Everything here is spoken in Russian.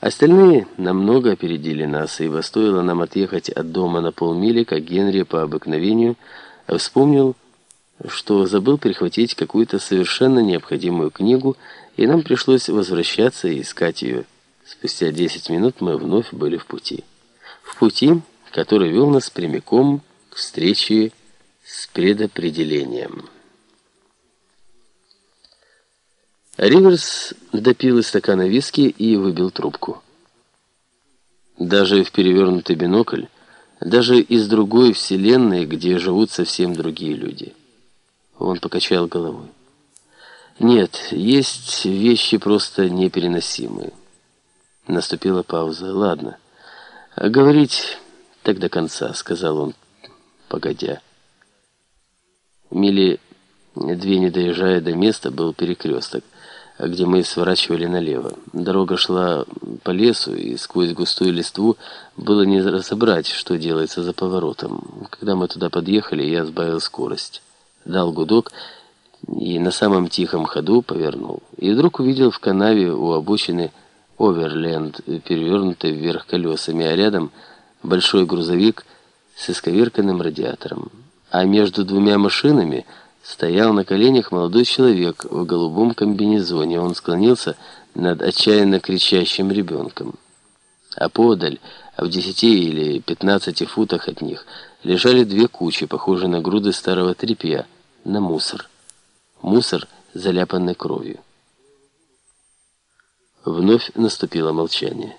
Остальные намного опередили нас, ибо стоило нам отъехать от дома на полмили, как Генри по обыкновению вспомнил, что забыл прихватить какую-то совершенно необходимую книгу, и нам пришлось возвращаться и искать ее. Спустя 10 минут мы вновь были в пути. В пути, который вел нас прямиком к встрече с предопределением. Риверс допил из стакана виски и выбил трубку. Даже в перевернутый бинокль, даже из другой вселенной, где живут совсем другие люди. Он покачал головой. Нет, есть вещи просто непереносимые. Наступила пауза. Ладно. Говорить так до конца, сказал он, погодя. Мили две не доезжая до места, был перекресток где мы сворачивали налево. Дорога шла по лесу, и сквозь густую листву было не разобрать, что делается за поворотом. Когда мы туда подъехали, я сбавил скорость. Дал гудок и на самом тихом ходу повернул. И вдруг увидел в канаве у обочины оверленд, перевернутый вверх колесами, а рядом большой грузовик с исковерканным радиатором. А между двумя машинами стоял на коленях молодой человек в голубом комбинезоне. Он склонился над отчаянно кричащим ребенком. А подаль, в десяти или пятнадцати футах от них, лежали две кучи, похожие на груды старого тряпья, на мусор. Мусор, заляпанный кровью. Вновь наступило молчание.